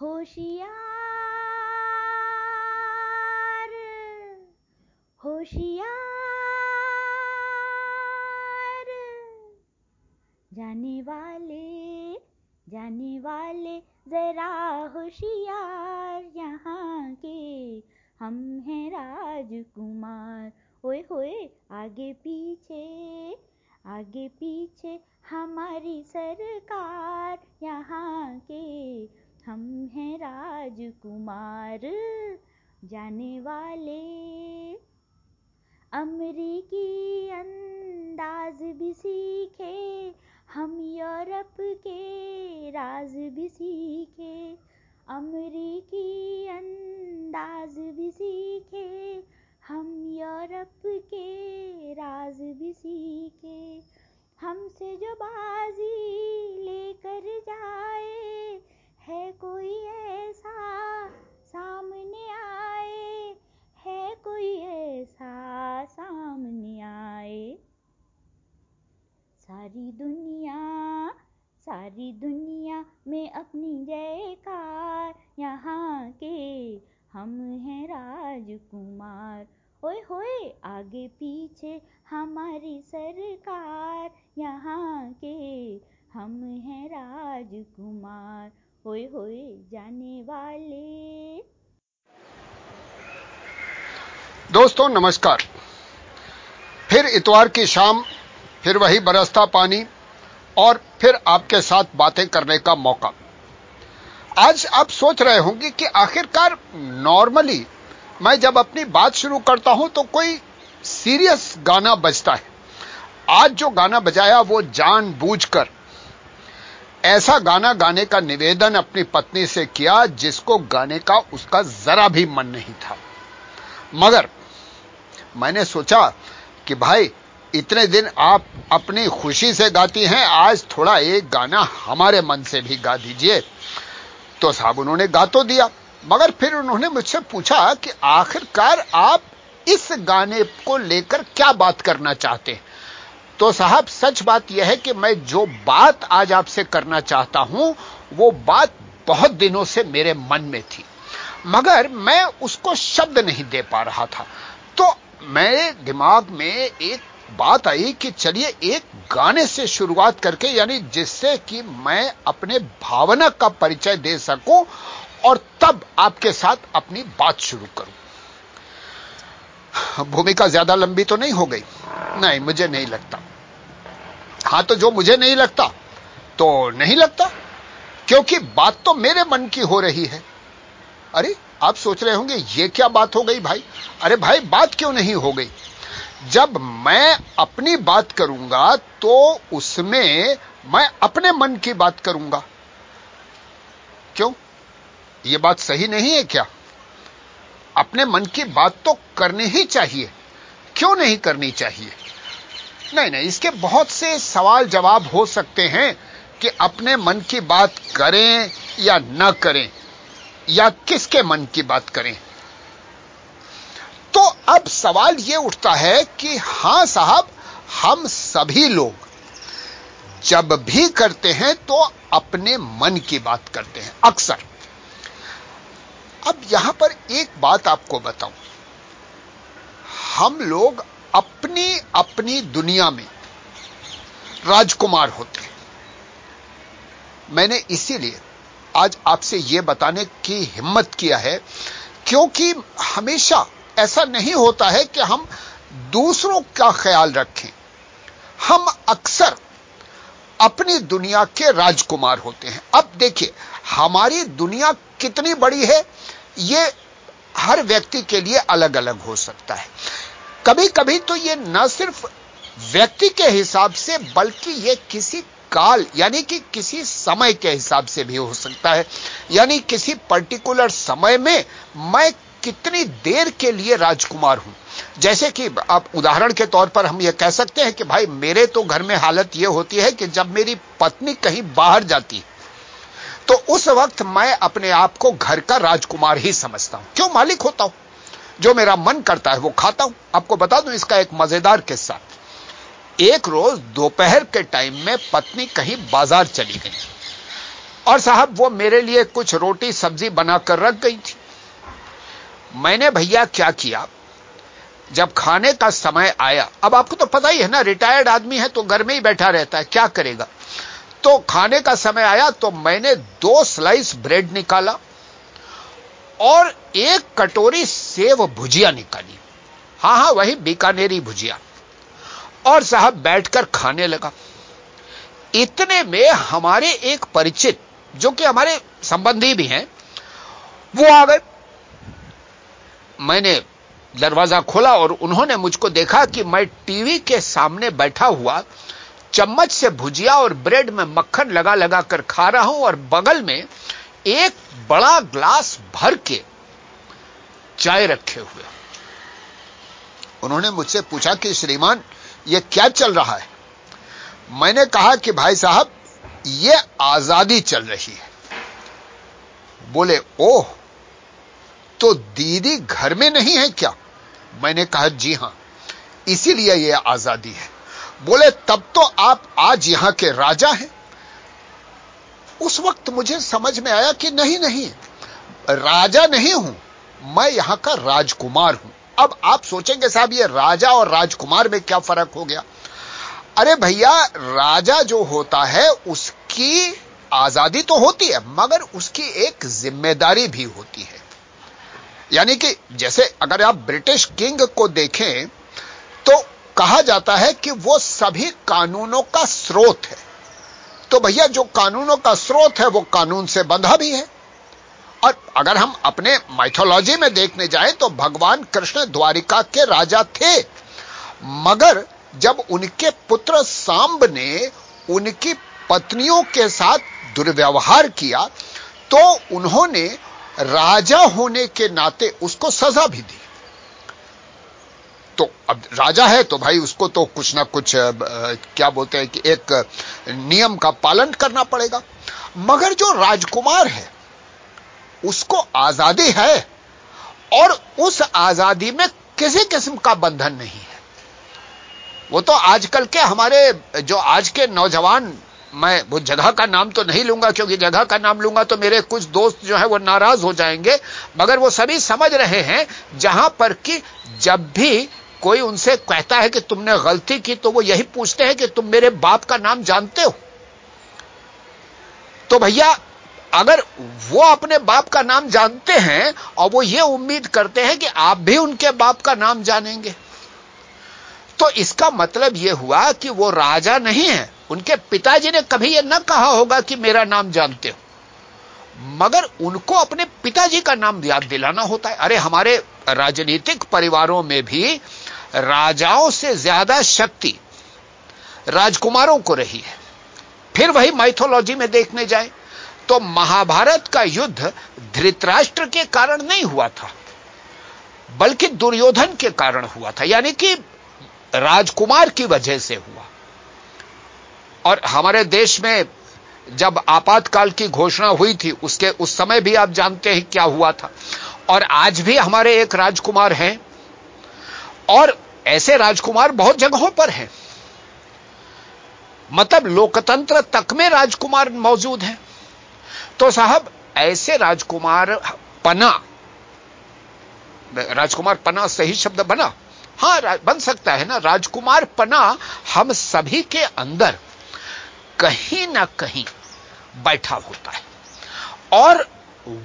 होशियार होशियार। जाने वाले जाने वाले जरा होशियार, यहाँ के हम हैं राजकुमार। ओए होए, आगे पीछे आगे पीछे हमारी सरकार, यहाँ के हम हैं राजकुमार, जाने वाले। अमरीकी अंदाज भी सीखे, हम यूरोप के राज भी सीखे। अमरीकी अंदाज भी सीखे, हम यूरोप के राज भी सीखे। हमसे जो बाजी लेकर जाए है कोई ऐसा सामने आए? है कोई ऐसा सामने आए? सारी दुनिया सारी दुनिया में अपनी जयकार। यहाँ के हम हैं राजकुमार। ओए होए, आगे पीछे हमारी सरकार। यहाँ के हम हैं राजकुमार। होए होए जाने वाले। दोस्तों, नमस्कार। फिर इतवार की शाम, फिर वही बरसता पानी, और फिर आपके साथ बातें करने का मौका। आज आप सोच रहे होंगे कि आखिरकार नॉर्मली मैं जब अपनी बात शुरू करता हूँ तो कोई सीरियस गाना बजता है। आज जो गाना बजाया वो जानबूझकर ऐसा गाना गाने का निवेदन अपनी पत्नी से किया जिसको गाने का उसका जरा भी मन नहीं था। मगर मैंने सोचा कि भाई, इतने दिन आप अपनी खुशी से गाती हैं, आज थोड़ा एक गाना हमारे मन से भी गा दीजिए। तो साहब उन्होंने गा तो दिया, मगर फिर उन्होंने मुझसे पूछा कि आखिरकार आप इस गाने को लेकर क्या बात करना चाहते हैं? तो साहब, सच बात यह है कि मैं जो बात आज आपसे करना चाहता हूँ, वो बात बहुत दिनों से मेरे मन में थी। मगर मैं उसको शब्द नहीं दे पा रहा था। तो मेरे दिमाग में एक बात आई कि चलिए एक गाने से शुरुआत करके, यानी जिससे कि मैं अपने भावना का परिचय दे सकूँ और तब आपके साथ अपनी बात शुरू करूँ। भूमिका ज़्यादा लंबी तो नहीं हो गई। नहीं, मुझे नहीं लगता। हाँ तो जो मुझे नहीं लगता तो नहीं लगता? क्योंकि बात तो मेरे मन की हो रही है। अरे, आप सोच रहे होंगे, ये क्या बात हो गई भाई? अरे भाई, बात क्यों नहीं हो गई? जब मैं अपनी बात करूँगा तो उसमें मैं अपने मन की बात करूँगा। क्यों? यह बात सही नहीं है क्या? अपने मन की बात तो करनी ही चाहिए। क्यों नहीं करनी चाहिए? नहीं नहीं, इसके बहुत से सवाल जवाब हो सकते हैं कि अपने मन की बात करें या न करें, या किसके मन की बात करें। तो अब सवाल यह उठता है कि हाँ साहब, हम सभी लोग जब भी करते हैं तो अपने मन की बात करते हैं, अक्सर। अब यहाँ पर एक बात आपको बताऊँ। हम लोग अपनी अपनी दुनिया में राजकुमार होते हैं। मैंने इसीलिए आज आपसे यह बताने की हिम्मत किया है, क्योंकि हमेशा ऐसा नहीं होता है कि हम दूसरों का ख्याल रखें। हम अक्सर अपनी दुनिया के राजकुमार होते हैं। अब देखिए, हमारी दुनिया कितनी बड़ी है यह हर व्यक्ति के लिए अलग अलग हो सकता है। कभी कभी तो यह न सिर्फ़ व्यक्ति के हिसाब से, बल्कि यह किसी काल, यानी कि किसी समय के हिसाब से भी हो सकता है। यानी किसी पर्टिकुलर समय में मैं कितनी देर के लिए राजकुमार हूँ? जैसे कि आप उदाहरण के तौर पर हम यह कह सकते हैं कि भाई, मेरे तो घर में हालत यह होती है कि जब मेरी पत्नी कहीं बाहर जाती तो उस वक्त मैं अपने आप को घर का राजकुमार ही समझता हूँ। क्यों मालिक होता हूँ? जो मेरा मन करता है वो खाता हूँ। आपको बता दूँ इसका एक मज़ेदार किस्सा। एक रोज दोपहर के टाइम में पत्नी कहीं बाज़ार चली गई और साहब, वो मेरे लिए कुछ रोटी सब्ज़ी बनाकर रख गई थी। मैंने, भैया, क्या किया? जब खाने का समय आया, अब आपको तो पता ही है ना, रिटायर्ड आदमी है तो घर में ही बैठा रहता है, क्या करेगा? तो खाने का समय आया तो मैंने दो स्लाइस ब्रेड निकाला। और एक कटोरी सेव भुजिया निकाली। हाँ हाँ, वही बीकानेरी भुजिया। और साहब बैठकर खाने लगा। इतने में हमारे एक परिचित, जो कि हमारे संबंधी भी हैं, वो आ गए। मैंने दरवाज़ा खोला और उन्होंने मुझको देखा कि मैं टीवी के सामने बैठा हुआ, चम्मच से भुजिया और ब्रेड में मक्खन लगा लगा कर खा रहा हूँ और बगल में एक बड़ा ग्लास भर के चाय रखे हुए। उन्होंने मुझसे पूछा कि, श्रीमान यह क्या चल रहा है? मैंने कहा कि, भाई साहब यह आज़ादी चल रही है। बोले, ओह तो दीदी घर में नहीं है क्या? मैंने कहा, जी हाँ, इसीलिए यह आज़ादी है। बोले, तब तो आप आज यहाँ के राजा हैं। उस वक्त मुझे समझ में आया कि नहीं नहीं, राजा नहीं हूँ, मैं यहाँ का राजकुमार हूँ। अब आप सोचेंगे साहब, ये राजा और राजकुमार में क्या फ़र्क हो गया? अरे भैया, राजा जो होता है, उसकी आज़ादी तो होती है, मगर उसकी एक ज़िम्मेदारी भी होती है। यानी कि जैसे अगर आप ब्रिटिश किंग को देखें तो कहा जाता है कि वो सभी कानूनों का स्रोत है। तो भैया जो कानूनों का स्रोत है वो कानून से बंधा भी है। और अगर हम अपने माइथोलॉजी में देखने जाएँ तो भगवान कृष्ण द्वारिका के राजा थे। मगर जब उनके पुत्र सांब ने उनकी पत्नियों के साथ दुर्व्यवहार किया तो उन्होंने राजा होने के नाते उसको सजा भी दी। तो अब राजा है तो भाई उसको तो कुछ ना कुछ क्या बोलते हैं कि एक नियम का पालन करना पड़ेगा। मगर जो राजकुमार है, उसको आज़ादी है और उस आज़ादी में किसी किस्म का बंधन नहीं है। वो तो आजकल के हमारे, जो आज के नौजवान, मैं वो जगह का नाम तो नहीं लूँगा, क्योंकि जगह का नाम लूँगा तो मेरे कुछ दोस्त जो है वो नाराज़ हो जाएँगे, मगर वो सभी समझ रहे हैं जहाँ पर कि जब भी कोई उनसे कहता है कि तुमने गलती की तो वो यही पूछते हैं कि तुम मेरे बाप का नाम जानते हो? तो भैया, अगर वो अपने बाप का नाम जानते हैं और वो ये उम्मीद करते हैं कि आप भी उनके बाप का नाम जानेंगे तो इसका मतलब यह हुआ कि वो राजा नहीं है। उनके पिताजी ने कभी यह न कहा होगा कि मेरा नाम जानते हो। मगर उनको अपने पिताजी का नाम याद दिलाना होता है। अरे, हमारे राजनीतिक परिवारों में भी राजाओं से ज़्यादा शक्ति राजकुमारों को रही है। फिर वही माइथोलॉजी में देखने जाए तो महाभारत का युद्ध धृतराष्ट्र के कारण नहीं हुआ था, बल्कि दुर्योधन के कारण हुआ था, यानी कि राजकुमार की वजह से हुआ। और हमारे देश में जब आपातकाल की घोषणा हुई थी, उसके उस समय भी आप जानते हैं क्या हुआ था। और आज भी हमारे एक राजकुमार हैं और ऐसे राजकुमार बहुत जगहों पर हैं। मतलब लोकतंत्र तक में राजकुमार मौजूद हैं। तो साहब, ऐसे राजकुमार पना राजकुमार पना सही शब्द बना? हाँ बन सकता है ना। राजकुमार पना हम सभी के अंदर कहीं ना कहीं बैठा होता है। और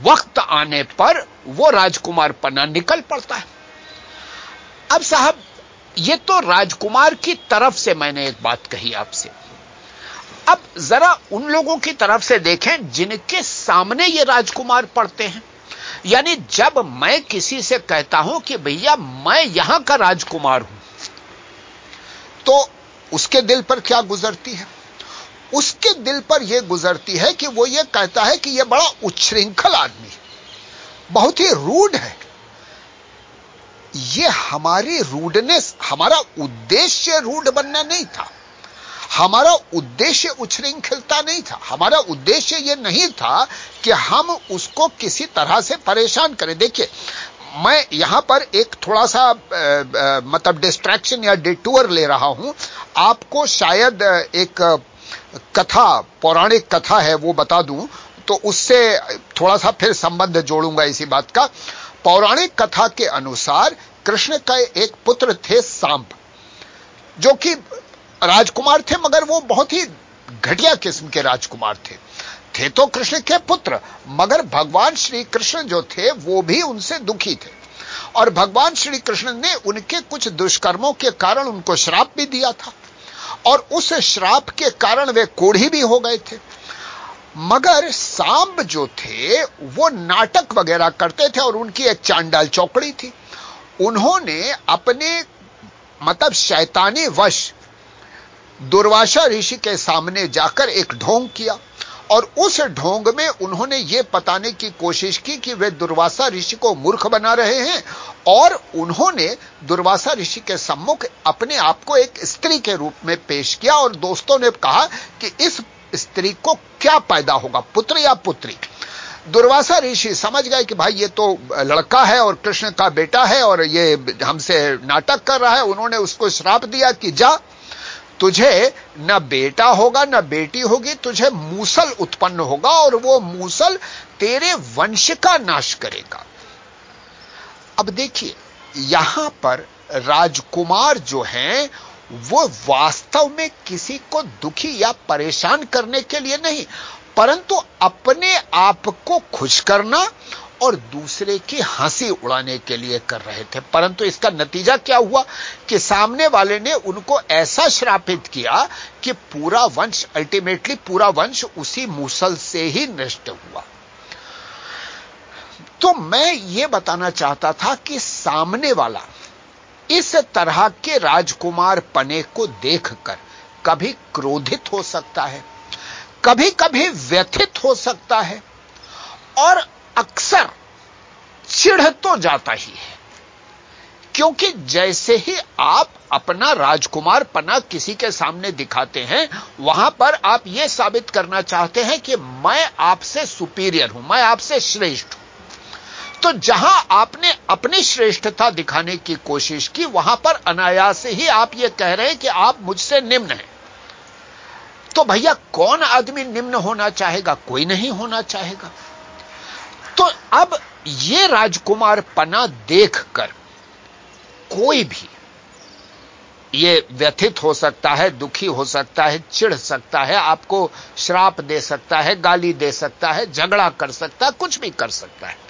वक्त आने पर वो राजकुमार पना निकल पड़ता है। अब साहब, ये तो राजकुमार की तरफ़ से मैंने एक बात कही आपसे। अब जरा उन लोगों की तरफ़ से देखें जिनके सामने ये राजकुमार पढ़ते हैं। यानी जब मैं किसी से कहता हूँ कि भैया, मैं यहाँ का राजकुमार हूँ तो उसके दिल पर क्या गुजरती है? उसके दिल पर यह गुजरती है कि वो ये कहता है कि यह बड़ा उच्छृंखल आदमी, बहुत ही रूड है। ये हमारी रूडनेस हमारा उद्देश्य रूड बनना नहीं था। हमारा उद्देश्य उच्छृंखलता नहीं था। हमारा उद्देश्य यह नहीं था कि हम उसको किसी तरह से परेशान करें। देखिए मैं यहाँ पर एक थोड़ा सा आ, आ, मतलब डिस्ट्रैक्शन या डिटूर ले रहा हूँ। आपको शायद एक कथा पौराणिक कथा है वो बता दूँ। तो उससे थोड़ा सा फिर संबंध जोड़ूँगा इसी बात का। पौराणिक कथा के अनुसार कृष्ण का एक पुत्र थे सांप, जो कि राजकुमार थे, मगर वो बहुत ही घटिया किस्म के राजकुमार थे। थे तो कृष्ण के पुत्र, मगर भगवान श्री कृष्ण जो थे, वो भी उनसे दुखी थे। और भगवान श्री कृष्ण ने उनके कुछ दुष्कर्मों के कारण उनको श्राप भी दिया था, और उस श्राप के कारण वे कोढ़ी भी हो गए थे। मगर सांब जो थे, वो नाटक वगैरह करते थे और उनकी एक चांडाल चौकड़ी थी। उन्होंने अपने मतलब शैतानी वश, दुर्वासा ऋषि के सामने जाकर एक ढोंग किया और उस ढोंग में उन्होंने यह बताने की कोशिश की कि वे दुर्वासा ऋषि को मूर्ख बना रहे हैं और उन्होंने दुर्वासा ऋषि के सम्मुख अपने आप को एक स्त्री के रूप में पेश किया और दोस्तों ने कहा कि इस स्त्री को क्या पैदा होगा, पुत्र या पुत्री? दुर्वासा ऋषि समझ गए कि भाई ये तो लड़का है और कृष्ण का बेटा है और ये हमसे नाटक कर रहा है, उन्होंने उसको श्राप दिया कि जा, तुझे न बेटा होगा, न बेटी होगी, तुझे मूसल उत्पन्न होगा और वो मूसल तेरे वंश का नाश करेगा। अब देखिए, यहाँ पर राजकुमार जो हैं वो वास्तव में किसी को दुखी या परेशान करने के लिए नहीं, परंतु अपने आप को खुश करना और दूसरे की हँसी उड़ाने के लिए कर रहे थे। परंतु इसका नतीजा क्या हुआ कि सामने वाले ने उनको ऐसा श्रापित किया कि पूरा वंश अल्टीमेटली पूरा वंश उसी मूसल से ही नष्ट हुआ। तो मैं यह बताना चाहता था कि सामने वाला इस तरह के राजकुमार पने को देखकर कभी क्रोधित हो सकता है कभी कभी व्यथित हो सकता है और अक्सर चिढ़ तो जाता ही है। क्योंकि जैसे ही आप अपना राजकुमार पना किसी के सामने दिखाते हैं, वहाँ पर आप यह साबित करना चाहते हैं कि मैं आपसे सुपीरियर हूँ, मैं आपसे श्रेष्ठ हूँ। तो जहाँ आपने अपनी श्रेष्ठता दिखाने की कोशिश की, वहाँ पर अनायास ही आप यह कह रहे हैं कि आप मुझसे निम्न हैं। तो भैया, कौन आदमी निम्न होना चाहेगा? कोई नहीं होना चाहेगा। तो अब यह राजकुमार पना देखकर कोई भी ये व्यथित हो सकता है, दुखी हो सकता है, चिढ़ सकता है, आपको श्राप दे सकता है, गाली दे सकता है, झगड़ा कर सकता है, कुछ भी कर सकता है।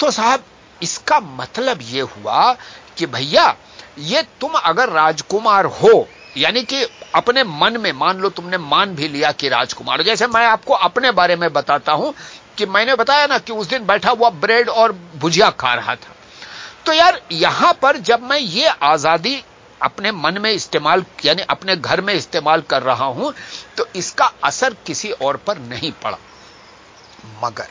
तो साहब, इसका मतलब यह हुआ कि भैया, ये तुम अगर राजकुमार हो, यानी कि अपने मन में, मान लो तुमने मान भी लिया कि राजकुमार जैसे मैं आपको अपने बारे में बताता हूँ कि मैंने बताया ना कि उस दिन बैठा हुआ ब्रेड और भुजिया खा रहा था। तो यार, यहाँ पर जब मैं ये आज़ादी अपने मन में इस्तेमाल, यानी अपने घर में इस्तेमाल कर रहा हूँ तो इसका असर किसी और पर नहीं पड़ा। मगर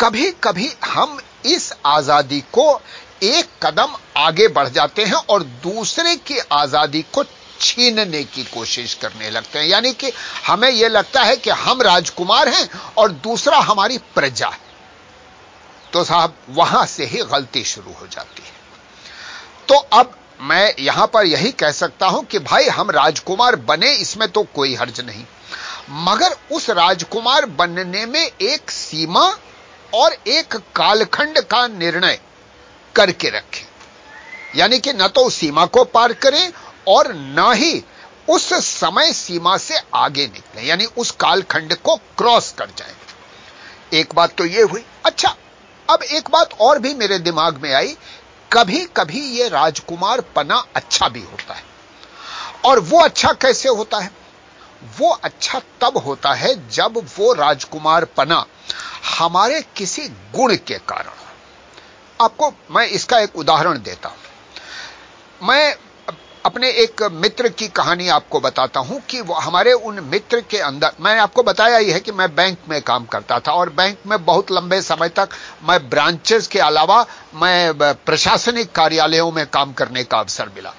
कभी कभी हम इस आज़ादी को एक कदम आगे बढ़ जाते हैं और दूसरे की आज़ादी को छीनने की कोशिश करने लगते हैं। यानी कि हमें यह लगता है कि हम राजकुमार हैं और दूसरा हमारी प्रजा है। तो साहब, वहाँ से ही गलती शुरू हो जाती है। तो अब मैं यहाँ पर यही कह सकता हूँ कि भाई, हम राजकुमार बने, इसमें तो कोई हर्ज नहीं। मगर उस राजकुमार बनने में एक सीमा और एक कालखंड का निर्णय करके रखें। यानी कि न तो सीमा को पार करें और न ही उस समय सीमा से आगे निकले। यानी उस कालखंड को क्रॉस कर जाए। एक बात तो यह हुई। अच्छा अब एक बात और भी मेरे दिमाग में आई। कभी कभी यह राजकुमार पना अच्छा भी होता है। और वो अच्छा कैसे होता है? वो अच्छा तब होता है जब वो राजकुमार पना हमारे किसी गुण के कारण आपको मैं इसका एक उदाहरण देता हूँ। मैं अपने एक मित्र की कहानी आपको बताता हूँ कि वो हमारे उन मित्र के अंदर, मैंने आपको बताया ही है कि मैं बैंक में काम करता था और बैंक में बहुत लंबे समय तक मैं ब्रांचेस के अलावा मैं प्रशासनिक कार्यालयों में काम करने का अवसर मिला।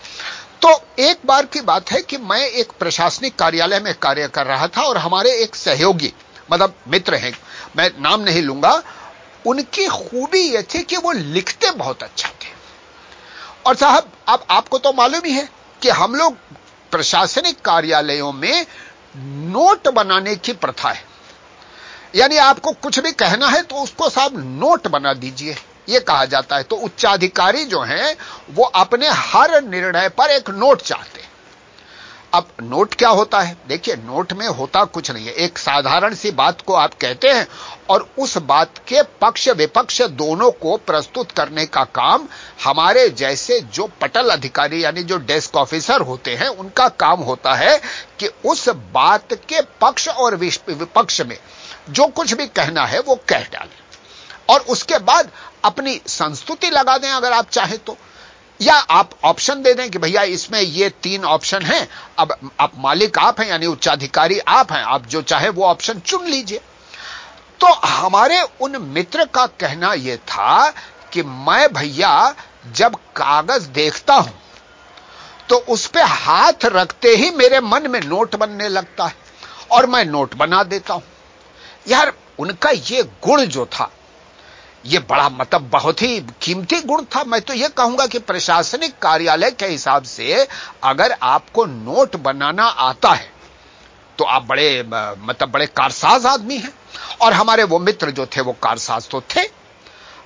तो एक बार की बात है कि मैं एक प्रशासनिक कार्यालय में कार्य कर रहा था और हमारे एक सहयोगी मतलब मित्र हैं, मैं नाम नहीं लूँगा, उनकी खूबी यह थी कि वो लिखते बहुत अच्छा थे। और साहब, अब आपको तो मालूम ही है कि हम लोग प्रशासनिक कार्यालयों में नोट बनाने की प्रथा है। यानी आपको कुछ भी कहना है तो उसको साहब नोट बना दीजिए। यह कहा जाता है। तो उच्चाधिकारी जो हैं, वो अपने हर निर्णय पर एक नोट चाहते हैं। अब नोट क्या होता है? देखिए, नोट में होता कुछ नहीं है। एक साधारण सी बात को आप कहते हैं और उस बात के पक्ष विपक्ष दोनों को प्रस्तुत करने का काम हमारे जैसे जो पटल अधिकारी यानी जो डेस्क ऑफिसर होते हैं, उनका काम होता है कि उस बात के पक्ष और विपक्ष में जो कुछ भी कहना है, वो कह डालें। और उसके बाद अपनी संस्तुति लगा दें अगर आप चाहें तो। या आप ऑप्शन दे दें कि भैया इसमें ये तीन ऑप्शन हैं, अब आप मालिक आप हैं, यानी उच्चाधिकारी आप हैं, आप जो चाहे वो ऑप्शन चुन लीजिए। तो हमारे उन मित्र का कहना यह था कि मैं भैया जब कागज़ देखता हूँ तो उस पर हाथ रखते ही मेरे मन में नोट बनने लगता है और मैं नोट बना देता हूँ। यार उनका यह गुण जो था यह बड़ा मतलब बहुत ही कीमती गुण था। मैं तो यह कहूँगा कि प्रशासनिक कार्यालय के हिसाब से अगर आपको नोट बनाना आता है तो आप बड़े मतलब बड़े कारसाज आदमी हैं। और हमारे वो मित्र जो थे, वो कारसाज तो थे।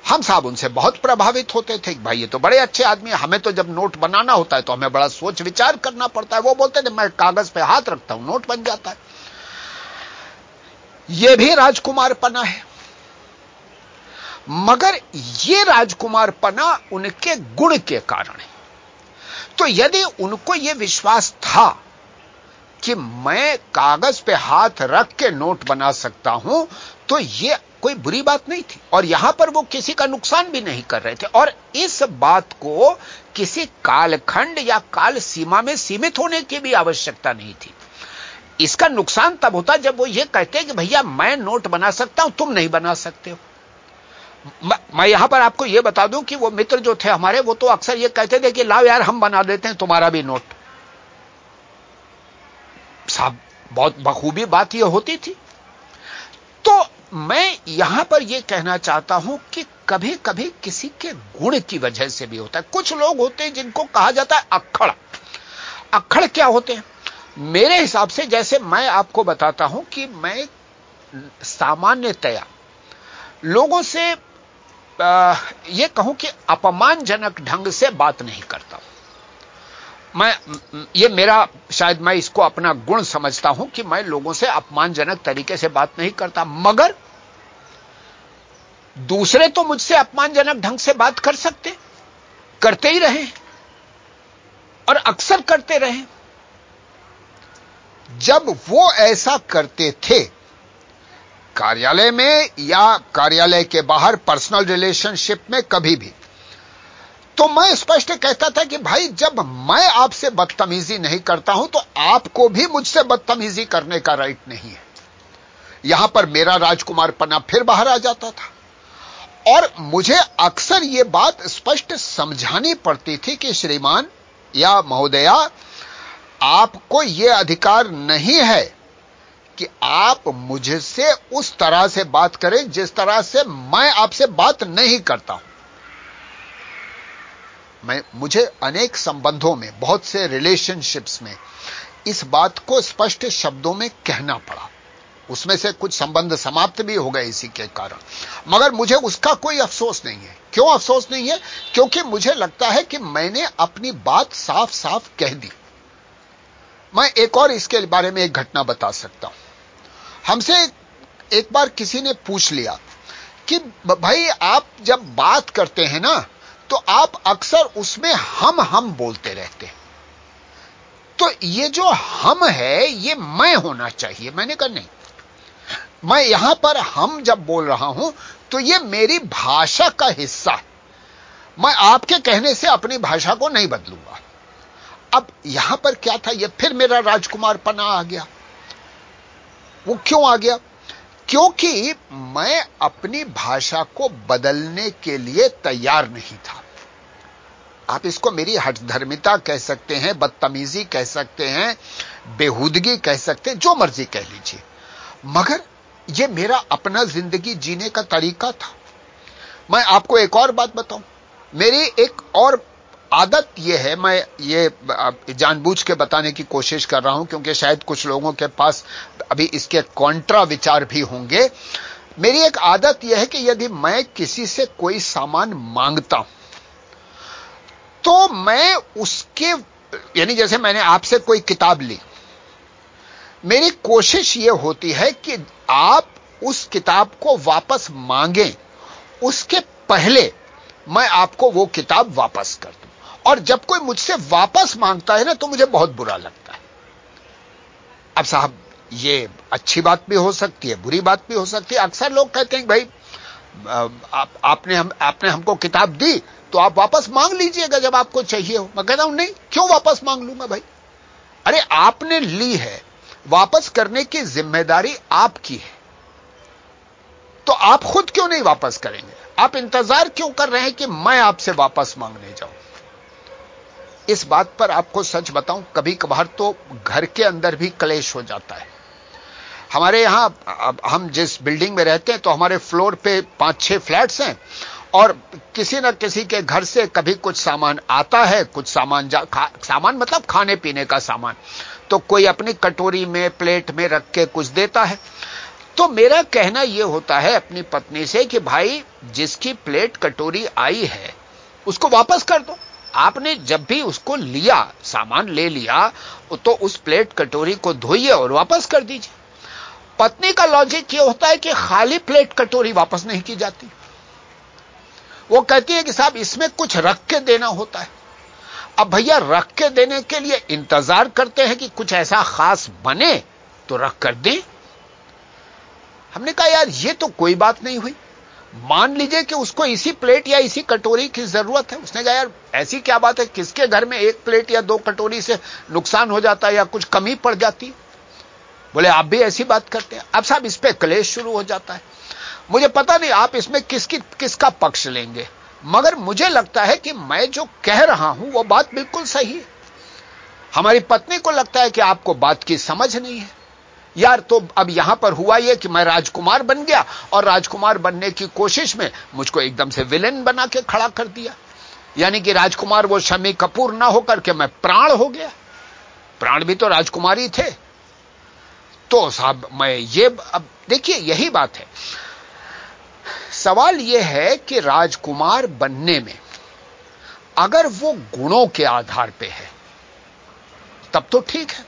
हम साहब उनसे बहुत प्रभावित होते थे भाई ये तो बड़े अच्छे आदमी हमें तो जब नोट बनाना होता है तो हमें बड़ा सोच विचार करना पड़ता है। वो बोलते थे, मैं कागज़ पे हाथ रखता हूँ, नोट बन जाता है। यह भी राजकुमार पना है। मगर यह राजकुमार पना उनके गुण के कारण है। तो यदि उनको यह विश्वास था कि मैं कागज़ पे हाथ रख के नोट बना सकता हूँ तो यह कोई बुरी बात नहीं थी। और यहाँ पर वो किसी का नुकसान भी नहीं कर रहे थे। और इस बात को किसी कालखंड या काल सीमा में सीमित होने की भी आवश्यकता नहीं थी। इसका नुकसान तब होता जब वो ये कहते कि भैया मैं नोट बना सकता हूँ, तुम नहीं बना सकते हो। मैं यहाँ पर आपको यह बता दूँ कि वो मित्र जो थे हमारे, वो तो अक्सर ये कहते थे कि लाओ यार, हम बना देते हैं तुम्हारा भी नोट। साहब, बहुत बखूबी बात यह होती थी। तो मैं यहाँ पर यह कहना चाहता हूँ कि कभी कभी किसी के गुण की वजह से भी होता है। कुछ लोग होते हैं जिनको कहा जाता है अक्खड़। अक्खड़ क्या होते हैं? मेरे हिसाब से जैसे मैं आपको बताता हूँ कि मैं सामान्यतया लोगों से यह कहूँ कि अपमानजनक ढंग से बात नहीं करता मैं, ये मेरा, शायद मैं इसको अपना गुण समझता हूँ कि मैं लोगों से अपमानजनक तरीके से बात नहीं करता, मगर दूसरे तो मुझसे अपमानजनक ढंग से बात कर सकते, करते ही रहे, और अक्सर करते रहे। जब वो ऐसा करते थे कार्यालय में या कार्यालय के बाहर पर्सनल रिलेशनशिप में कभी भी। तो मैं स्पष्ट कहता था कि भाई, जब मैं आपसे बदतमीजी नहीं करता हूँ तो आपको भी मुझसे बदतमीजी करने का राइट नहीं है। यहाँ पर मेरा राजकुमार पन्ना फिर बाहर आ जाता था। और मुझे अक्सर यह बात स्पष्ट समझानी पड़ती थी कि, श्रीमान या महोदया, आपको यह अधिकार नहीं है कि आप मुझसे उस तरह से बात करें, जिस तरह से मैं आपसे बात नहीं करता हूँ। मैं, मुझे अनेक संबंधों में, बहुत से रिलेशनशिप्स में, इस बात को स्पष्ट शब्दों में कहना पड़ा। उसमें से कुछ संबंध समाप्त भी हो गए इसी के कारण। मगर मुझे उसका कोई अफसोस नहीं है। क्यों अफसोस नहीं है? क्योंकि मुझे लगता है कि मैंने अपनी बात साफ़ साफ़ कह दी। मैं एक और इसके बारे में एक घटना बता सकता हूँ। हमसे एक बार किसी ने पूछ लिया कि भाई, आप जब बात करते हैं ना तो आप अक्सर उसमें हम हम बोलते रहते हैं। तो ये जो हम है, ये मैं होना चाहिए। मैंने कहा, नहीं, मैं यहाँ पर हम जब बोल रहा हूँ तो ये मेरी भाषा का हिस्सा है। मैं आपके कहने से अपनी भाषा को नहीं बदलूँगा। अब यहाँ पर क्या था? ये फिर मेरा राजकुमार पना आ गया। वो क्यों आ गया? क्योंकि मैं अपनी भाषा को बदलने के लिए तैयार नहीं था। आप इसको मेरी हठधर्मिता कह सकते हैं, बदतमीजी कह सकते हैं, बेहूदगी कह सकते हैं, जो मर्ज़ी कह लीजिए। मगर यह मेरा अपना ज़िंदगी जीने का तरीका था। मैं आपको एक और बात बताऊँ। मेरी एक और आदत यह है, मैं ये जानबूझ के बताने की कोशिश कर रहा हूँ, क्योंकि शायद कुछ लोगों के पास अभी इसके कॉन्ट्रा विचार भी होंगे। मेरी एक आदत यह है कि यदि मैं किसी से कोई सामान माँगता हूँ तो मैं उसके, यानी जैसे मैंने आपसे कोई किताब ली, मेरी कोशिश यह होती है कि आप उस किताब को वापस मांगें, उसके पहले मैं आपको वो किताब वापस कर और जब कोई मुझसे वापस माँगता है ना तो मुझे बहुत बुरा लगता है। अब साहब ये अच्छी बात भी हो सकती है बुरी बात भी हो सकती है। अक्सर लोग कहते हैं भाई आप, आपने हम आपने हमको किताब दी तो आप वापस मांग लीजिएगा जब आपको चाहिए हो। मैं कहता हूँ नहीं क्यों वापस मांग लूँगा भाई? अरे आपने ली है वापस करने की ज़िम्मेदारी आपकी है। तो आप खुद क्यों नहीं वापस करेंगे? आप इंतज़ार क्यों कर रहे हैं कि मैं आपसे वापस मांगने जाऊँ? इस बात पर आपको सच बताऊँ कभी कभार तो घर के अंदर भी क्लेश हो जाता है। हमारे यहाँ हम जिस बिल्डिंग में रहते हैं तो हमारे फ्लोर पे पाँच छह फ्लैट्स हैं, और किसी ना किसी के घर से कभी कुछ सामान आता है, कुछ सामान जा सामान मतलब खाने पीने का सामान तो कोई अपनी कटोरी में, प्लेट में रख के कुछ देता है। तो मेरा कहना यह होता है अपनी पत्नी से कि भाई, जिसकी प्लेट कटोरी आई है, उसको वापस कर दो। आपने जब भी उसको लिया, सामान ले लिया तो उस प्लेट कटोरी को धोइए और वापस कर दीजिए। पत्नी का लॉजिक यह होता है कि खाली प्लेट कटोरी वापस नहीं की जाती। वो कहती है कि साहब, इसमें कुछ रख के देना होता है। अब भैया, रख के देने के लिए इंतज़ार करते हैं कि कुछ ऐसा खास बने तो रख कर दें। हमने कहा, यार, ये तो कोई बात नहीं हुई। मान लीजिए कि उसको इसी प्लेट या इसी कटोरी की ज़रूरत है। उसने कहा, यार, ऐसी क्या बात है? किसके घर में एक प्लेट या दो कटोरी से नुकसान हो जाता है या कुछ कमी पड़ जाती है? बोले, आप भी ऐसी बात करते हैं। अब साहब, इस पर क्लेश शुरू हो जाता है। मुझे पता नहीं आप इसमें किसकी, किसका पक्ष लेंगे। मगर मुझे लगता है कि मैं जो कह रहा हूँ, वो बात बिल्कुल सही है। हमारी पत्नी को लगता है कि आपको बात की समझ नहीं है। यार तो अब यहाँ पर हुआ यह कि मैं राजकुमार बन गया और राजकुमार बनने की कोशिश में मुझको एकदम से विलेन बना के खड़ा कर दिया। यानी कि राजकुमार वो शमी कपूर ना होकर के मैं प्राण हो गया। प्राण भी तो राजकुमारी थे। तो साहब मैं ये अब देखिए, यही बात है। सवाल यह है कि राजकुमार बनने में अगर वो गुणों के आधार पे है, तब तो ठीक है।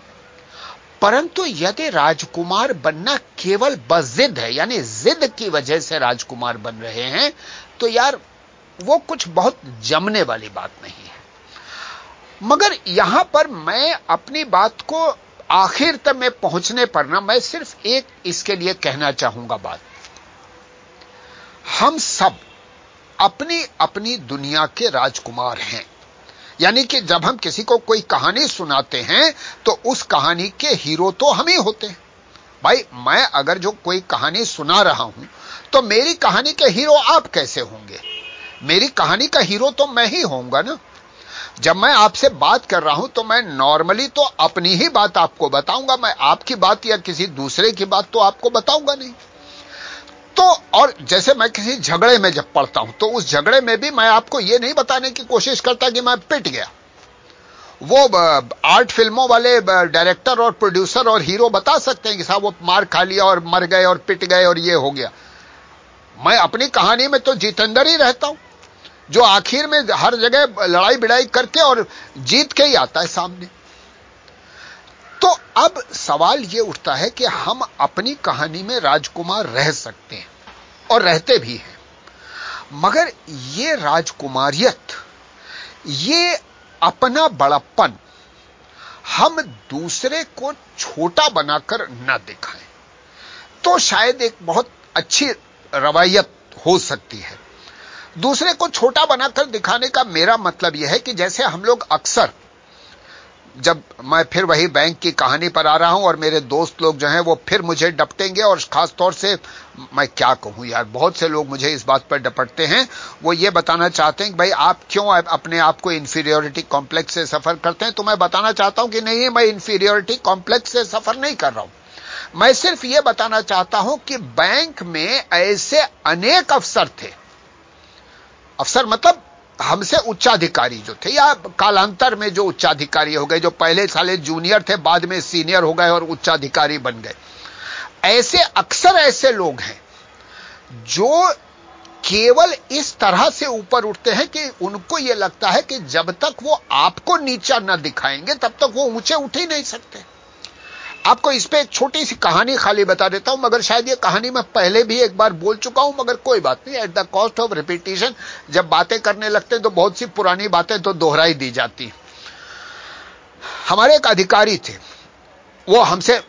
परंतु यदि राजकुमार बनना केवल बजिद है, यानी जिद की वजह से राजकुमार बन रहे हैं तो यार वो कुछ बहुत जमने वाली बात नहीं है। मगर यहाँ पर मैं अपनी बात को आखिर तक में पहुँचने पर ना मैं सिर्फ़ एक इसके लिए कहना चाहूँगा बात। हम सब अपनी अपनी दुनिया के राजकुमार हैं। यानी कि जब हम किसी को कोई कहानी सुनाते हैं तो उस कहानी के हीरो तो हम ही होते हैं। भाई, मैं अगर जो कोई कहानी सुना रहा हूँ तो मेरी कहानी के हीरो आप कैसे होंगे? मेरी कहानी का हीरो तो मैं ही होऊँगा ना। जब मैं आपसे बात कर रहा हूँ तो मैं नॉर्मली तो अपनी ही बात आपको बताऊँगा। मैं आपकी बात या किसी दूसरे की बात तो आपको बताऊँगा नहीं। तो और जैसे मैं किसी झगड़े में जब पढ़ता हूँ तो उस झगड़े में भी मैं आपको यह नहीं बताने की कोशिश करता कि मैं पिट गया। वो आर्ट फ़िल्मों वाले डायरेक्टर और प्रोड्यूसर और हीरो बता सकते हैं कि साहब वो मार खा लिया और मर गए और पिट गए और ये हो गया। मैं अपनी कहानी में तो जितेंद्र ही रहता हूँ, जो आखिर में हर जगह लड़ाई बिड़ाई करके और जीत के ही आता है सामने। तो अब सवाल यह उठता है कि हम अपनी कहानी में राजकुमार रह सकते हैं और रहते भी हैं। मगर ये राजकुमारियत, ये अपना बड़प्पन हम दूसरे को छोटा बनाकर न दिखाएँ। तो शायद एक बहुत अच्छी रवायत हो सकती है। दूसरे को छोटा बनाकर दिखाने का मेरा मतलब यह है कि जैसे हम लोग अक्सर जब मैं फिर वही बैंक की कहानी पर आ रहा हूँ और मेरे दोस्त लोग जो हैं वो फिर मुझे डपटेंगे और खास तौर से मैं क्या कहूँ यार, बहुत से लोग मुझे इस बात पर डपटते हैं। वो ये बताना चाहते हैं कि भाई आप क्यों अपने आप को इंफीरियोरिटी कॉम्प्लेक्स से सफ़र करते हैं? तो मैं बताना चाहता हूँ कि नहीं, मैं इंफीरियोरिटी कॉम्प्लेक्स से सफ़र नहीं कर रहा हूँ। मैं सिर्फ़ यह बताना चाहता हूँ कि बैंक में ऐसे अनेक अफसर थे। अफसर मतलब हमसे उच्चाधिकारी जो थे, या कालांतर में जो उच्चाधिकारी हो गए, जो पहले साले जूनियर थे, बाद में सीनियर हो गए और उच्चाधिकारी बन गए। ऐसे अक्सर ऐसे लोग हैं, जो केवल इस तरह से ऊपर उठते हैं कि उनको यह लगता है कि जब तक वो आपको नीचा न दिखाएँगे, तब तक वो ऊँचे उठ ही नहीं सकते। आपको इस पे एक छोटी सी कहानी खाली बता देता हूँ, मगर शायद ये कहानी मैं पहले भी एक बार बोल चुका हूँ, मगर कोई बात नहीं at the cost of repetition जब बातें करने लगते हैं तो बहुत सी पुरानी बातें तो दोहराई दी जाती हमारे एक अधिकारी थे, वो हमसे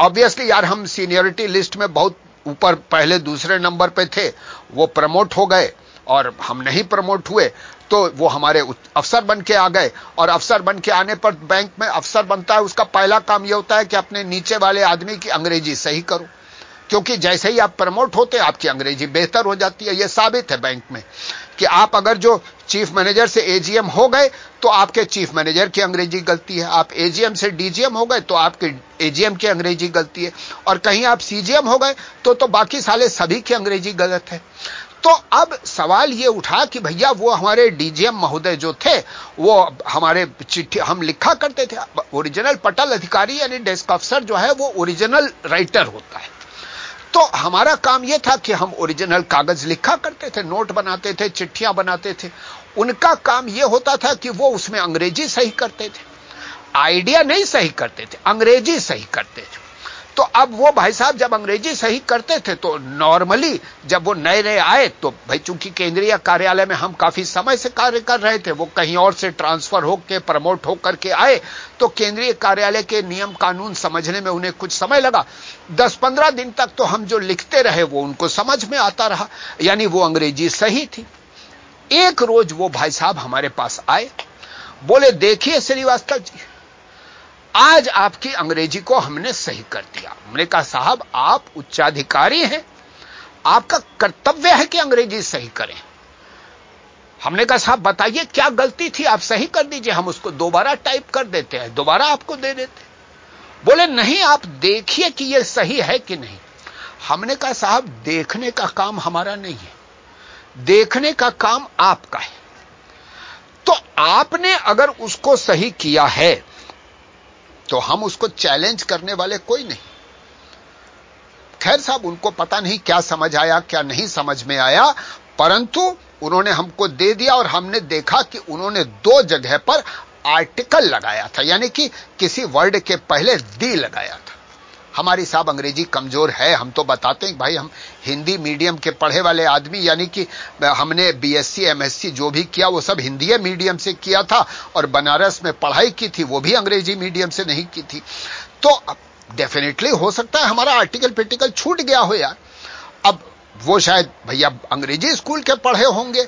ऑब्वियसली यार हम सीनियरिटी लिस्ट में बहुत ऊपर, पहले दूसरे नंबर पे थे, वो प्रमोट हो गए, और हम नहीं प्रमोट हुए तो वो हमारे अफसर बन के आ गए। और अफसर बन के आने पर बैंक में अफसर बनता है, उसका पहला काम यह होता है कि अपने नीचे वाले आदमी की अंग्रेज़ी सही करो। क्योंकि जैसे ही आप प्रमोट होते आपकी अंग्रेज़ी बेहतर हो जाती है। यह साबित है बैंक में कि आप अगर जो चीफ मैनेजर से एजीएम हो गए तो आपके चीफ मैनेजर की अंग्रेज़ी गलती है। आप एजीएम से डीजीएम हो गए तो आपके एजीएम की अंग्रेज़ी गलती है। और कहीं आप सीजीएम हो गए तो तो बाकी साले सभी की अंग्रेज़ी गलत है। तो अब सवाल ये उठा कि भैया वो हमारे डीजीएम महोदय जो थे, वो हमारे चिट्ठी हम लिखा करते थे। ओरिजिनल पटल अधिकारी यानी डेस्क अफसर जो है, वो ओरिजिनल राइटर होता है। तो हमारा काम यह था कि हम ओरिजिनल कागज़ लिखा करते थे, नोट बनाते थे, चिट्ठियाँ बनाते थे। उनका काम यह होता था कि वो उसमें अंग्रेज़ी सही करते थे। आइडिया नहीं सही करते थे, अंग्रेज़ी सही करते थे। तो अब वो भाई साहब जब अंग्रेज़ी सही करते थे तो नॉर्मली जब वो नए नए आए तो भाई चूँकि केंद्रीय कार्यालय में हम काफ़ी समय से कार्य कर रहे थे, वो कहीं और से ट्रांसफ़र होकर प्रमोट होकर के आए तो केंद्रीय कार्यालय के नियम कानून समझने में उन्हें कुछ समय लगा। दस पंद्रह दिन तक तो हम जो लिखते रहे, वो उनको समझ में आता रहा, यानी वो अंग्रेज़ी सही थी। एक रोज वो भाई साहब हमारे पास आए, बोले, देखिए श्रीवास्तव जी आज आपकी अंग्रेज़ी को हमने सही कर दिया। हमने कहा, साहब, आप उच्चाधिकारी हैं। आपका कर्तव्य है कि अंग्रेज़ी सही करें। हमने कहा, साहब, बताइए, क्या गलती थी? आप सही कर दीजिए, हम उसको दोबारा टाइप कर देते हैं, दोबारा आपको दे देते बोले, नहीं, आप देखिए कि यह सही है कि नहीं। हमने कहा, साहब, देखने का काम हमारा नहीं है। देखने का काम आपका है। तो आपने अगर उसको सही किया है तो हम उसको चैलेंज करने वाले कोई नहीं। खैर साहब, उनको पता नहीं क्या समझ आया, क्या नहीं समझ में आया, परंतु उन्होंने हमको दे दिया और हमने देखा कि उन्होंने दो जगह पर आर्टिकल लगाया था, यानी कि किसी वर्ड के पहले दी लगाया था। हमारी साहब अंग्रेज़ी कमज़ोर है, हम तो बताते हैं भाई हम हिंदी मीडियम के पढ़े वाले आदमी, यानी कि हमने बीएससी एमएससी जो भी किया, वो सब हिंदी मीडियम से किया था और बनारस में पढ़ाई की थी, वो भी अंग्रेज़ी मीडियम से नहीं की थी। तो डेफिनेटली हो सकता है हमारा आर्टिकल पिटिकल छूट गया हो यार। अब वो शायद, भैया, अंग्रेज़ी स्कूल के पढ़े होंगे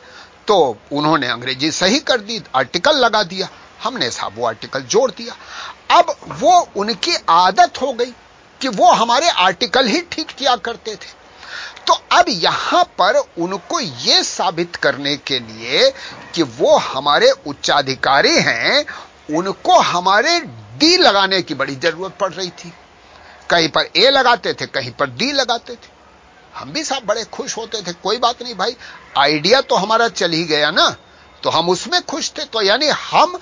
तो उन्होंने अंग्रेज़ी सही कर दी आर्टिकल लगा दिया, हमने साहब वो आर्टिकल जोड़ दिया। अब वो उनकी आदत हो गई कि वो हमारे आर्टिकल ही ठीक किया करते थे। तो अब यहाँ पर उनको यह साबित करने के लिए कि वो हमारे उच्चाधिकारी हैं, उनको हमारे डी लगाने की बड़ी ज़रूरत पड़ रही थी। कहीं पर ए लगाते थे, कहीं पर डी लगाते थे। हम भी साहब बड़े खुश होते थे, कोई बात नहीं भाई, आइडिया तो हमारा चल ही गया ना। तो हम उसमें खुश थे तो यानी हम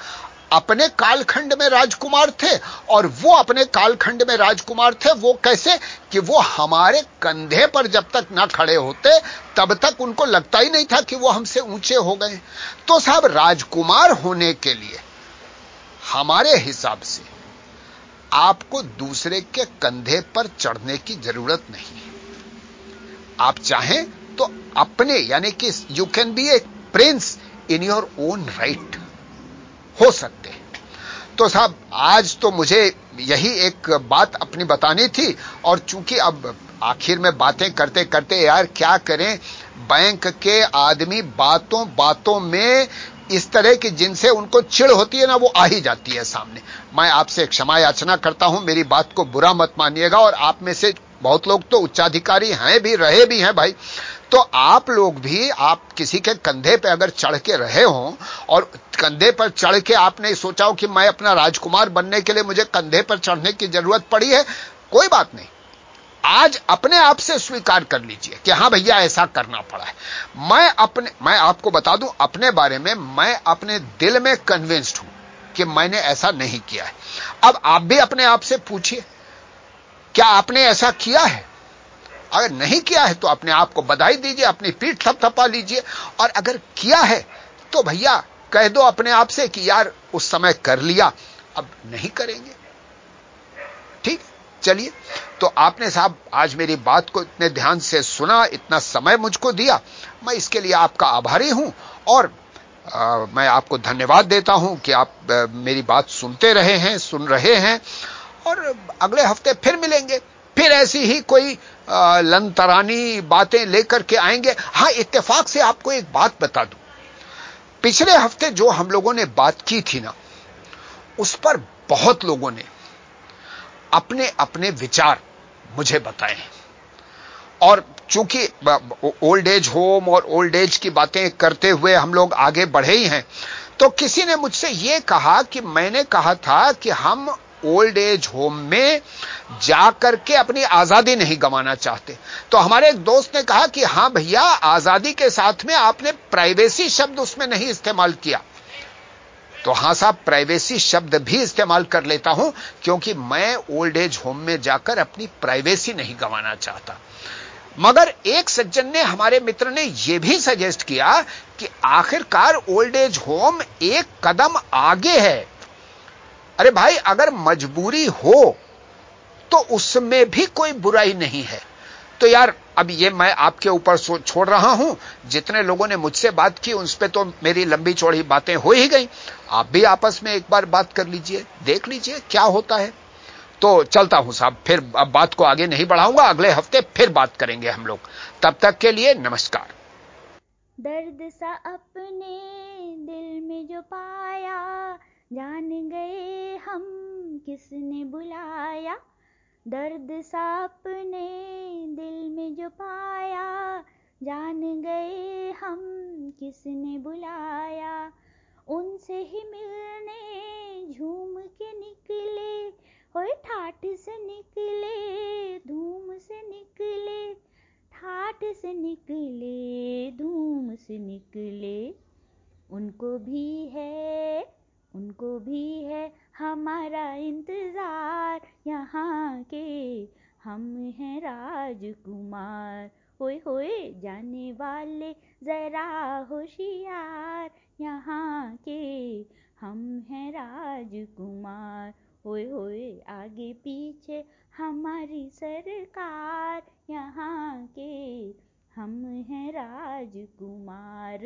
अपने कालखंड में राजकुमार थे और वो अपने कालखंड में राजकुमार थे, वो कैसे? कि वो हमारे कंधे पर जब तक ना खड़े होते, तब तक उनको लगता ही नहीं था कि वो हमसे ऊँचे हो गए। तो साहब, राजकुमार होने के लिए हमारे हिसाब से आपको दूसरे के कंधे पर चढ़ने की ज़रूरत नहीं आप चाहें तो अपने, यानी कि you can be a prince in your own right हो सकते। हैं तो साहब, आज तो मुझे यही एक बात अपनी बतानी थी और चूँकि अब आखिर में बातें करते करते यार क्या करें, बैंक के आदमी बातों बातों में इस तरह की जिनसे उनको चिड़ होती है ना, वो आ ही जाती है सामने। मैं आपसे क्षमा याचना करता हूँ, मेरी बात को बुरा मत मानिएगा और आप में से बहुत लोग तो उच्चाधिकारी हैं भी, रहे भी हैं भाई। तो आप लोग भी, आप किसी के कंधे पे अगर चढ़ के रहे हो, और कंधे पर चढ़ के आपने सोचा हो कि मैं अपना राजकुमार बनने के लिए मुझे कंधे पर चढ़ने की ज़रूरत पड़ी है, कोई बात नहीं। आज अपने आप से स्वीकार कर लीजिए कि हाँ भैया, ऐसा करना पड़ा है। मैं अपने, मैं आपको बता दूँ, अपने बारे में मैं अपने दिल में कन्विंस्ड हूँ कि मैंने ऐसा नहीं किया है। अब आप भी अपने आप से पूछिए, क्या आपने ऐसा किया है? अगर नहीं किया है तो अपने आप को बधाई दीजिए अपनी पीठ थपथपा लीजिए। और अगर किया है तो भैया कह दो अपने आप से कि यार उस समय कर लिया अब नहीं करेंगे। ठीक? चलिए। तो आपने साहब आज मेरी बात को इतने ध्यान से सुना इतना समय मुझको दिया। मैं इसके लिए आपका आभारी हूँ और आ, मैं आपको धन्यवाद देता हूँ कि आप आ, मेरी बात सुनते रहे हैं सुन रहे हैं। और अगले हफ़्ते फिर मिलेंगे। फिर ऐसी ही कोई लंतरानी बातें लेकर के आएँगे। हाँ, इत्तेफाक से आपको एक बात बता दूँ। पिछले हफ़्ते जो हम लोगों ने बात की थी ना, उस पर बहुत लोगों ने अपने अपने विचार मुझे बताए और चूँकि ओल्ड एज होम और ओल्ड एज की बातें करते हुए हम लोग आगे बढ़े ही हैं तो किसी ने मुझसे यह कहा कि, मैंने कहा था कि हम ओल्ड एज होम में जाकर के अपनी आज़ादी नहीं गंवाना चाहते। तो हमारे एक दोस्त ने कहा कि हाँ भैया, आज़ादी के साथ में आपने प्राइवेसी शब्द उसमें नहीं इस्तेमाल किया। तो हाँ साहब, प्राइवेसी शब्द भी इस्तेमाल कर लेता हूँ, क्योंकि मैं ओल्ड एज होम में जाकर अपनी प्राइवेसी नहीं गंवाना चाहता। मगर एक सज्जन ने हमारे मित्र ने यह भी सजेस्ट किया कि आखिरकार ओल्ड एज होम एक कदम आगे है। अरे भाई, अगर मजबूरी हो तो उसमें भी कोई बुराई नहीं है। तो यार, अब ये मैं आपके ऊपर छोड़ रहा हूँ। जितने लोगों ने मुझसे बात की, उस पर तो मेरी लंबी चौड़ी बातें हो ही गई। आप भी आपस में एक बार बात कर लीजिए, देख लीजिए क्या होता है। तो चलता हूँ साहब, फिर अब बात को आगे नहीं बढ़ाऊँगा। अगले हफ़्ते फिर बात करेंगे हम लोग। तब तक के लिए नमस्कार। दर्द सा अपने दिल में जो पाया जान गए हम किसने बुलाया? दर्द सा अपने दिल में जो पाया। जान गए हम किसने बुलाया? उनसे ही मिलने झूम के निकले हो ठाठ से निकले, धूम से निकले ठाठ से निकले, धूम से निकले। उनको भी है उनको भी है हमारा इंतज़ार। यहाँ के हम हैं राजकुमार। होए होए, जाने वाले जरा होशियार। यहाँ के हम हैं राजकुमार। होए होए, आगे पीछे हमारी सरकार। यहाँ के हम हैं राजकुमार।